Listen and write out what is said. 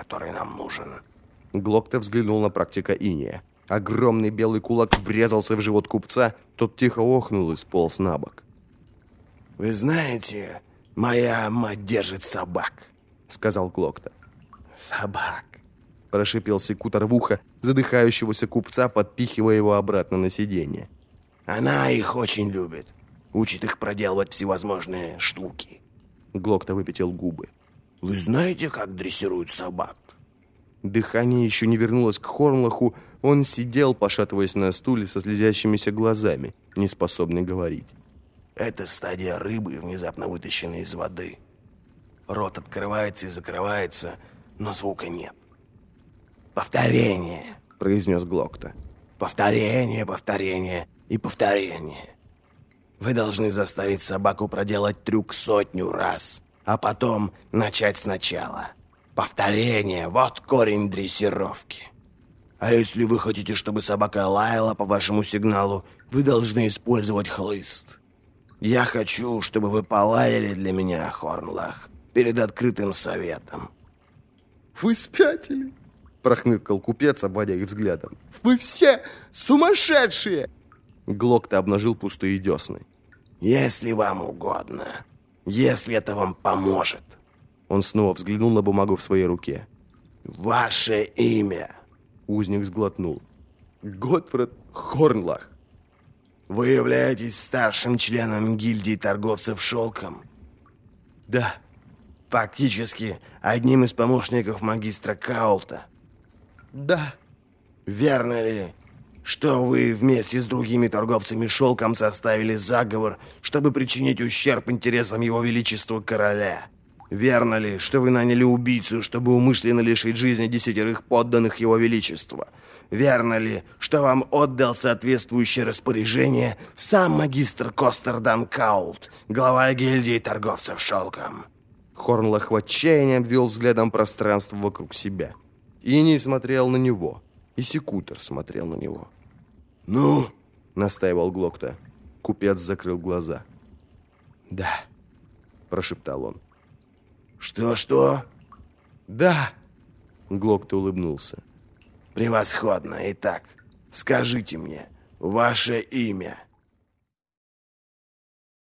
который нам нужен. Глокта взглянул на практика Иния. Огромный белый кулак врезался в живот купца, тот тихо охнул и сполз на бок. «Вы знаете, моя мать держит собак», — сказал Глокта. «Собак», — прошипел секутор в ухо задыхающегося купца, подпихивая его обратно на сиденье. «Она их очень любит. Учит их проделывать всевозможные штуки». Глокта выпятил губы. «Вы знаете, как дрессируют собак?» Дыхание еще не вернулось к Хорнлаху, он сидел, пошатываясь на стуле со слезящимися глазами, не способный говорить. Это стадия рыбы, внезапно вытащенной из воды. Рот открывается и закрывается, но звука нет. «Повторение», — произнес Глокта. «Повторение, повторение и повторение. Вы должны заставить собаку проделать трюк сотню раз, а потом начать сначала. Повторение — вот корень дрессировки. А если вы хотите, чтобы собака лаяла по вашему сигналу, вы должны использовать хлыст. Я хочу, чтобы вы полаяли для меня, Хорнлах, перед открытым советом. Вы спятили? Прохныкал купец, обводя их взглядом. Вы все сумасшедшие! Глок-то обнажил пустые десны. Если вам угодно. Если это вам поможет. Он снова взглянул на бумагу в своей руке. Ваше имя. Узник сглотнул. Готфред Хорнлах. Вы являетесь старшим членом гильдии торговцев шелком? Да. Фактически одним из помощников магистра Каулта? Да. Верно ли, что вы вместе с другими торговцами шелком составили заговор, чтобы причинить ущерб интересам его величества короля? Верно ли, что вы наняли убийцу, чтобы умышленно лишить жизни десятерых подданных его величества? Верно ли, что вам отдал соответствующее распоряжение сам магистр Костердан Каулт, глава гильдии торговцев шелком?» Хорнлах в отчаянии обвел взглядом пространство вокруг себя. И не смотрел на него, и секутор смотрел на него. «Ну?» — настаивал Глокта. Купец закрыл глаза. «Да», — прошептал он. «Что-что?» «Да!» Глокта улыбнулся. «Превосходно. Итак, скажите мне, ваше имя?»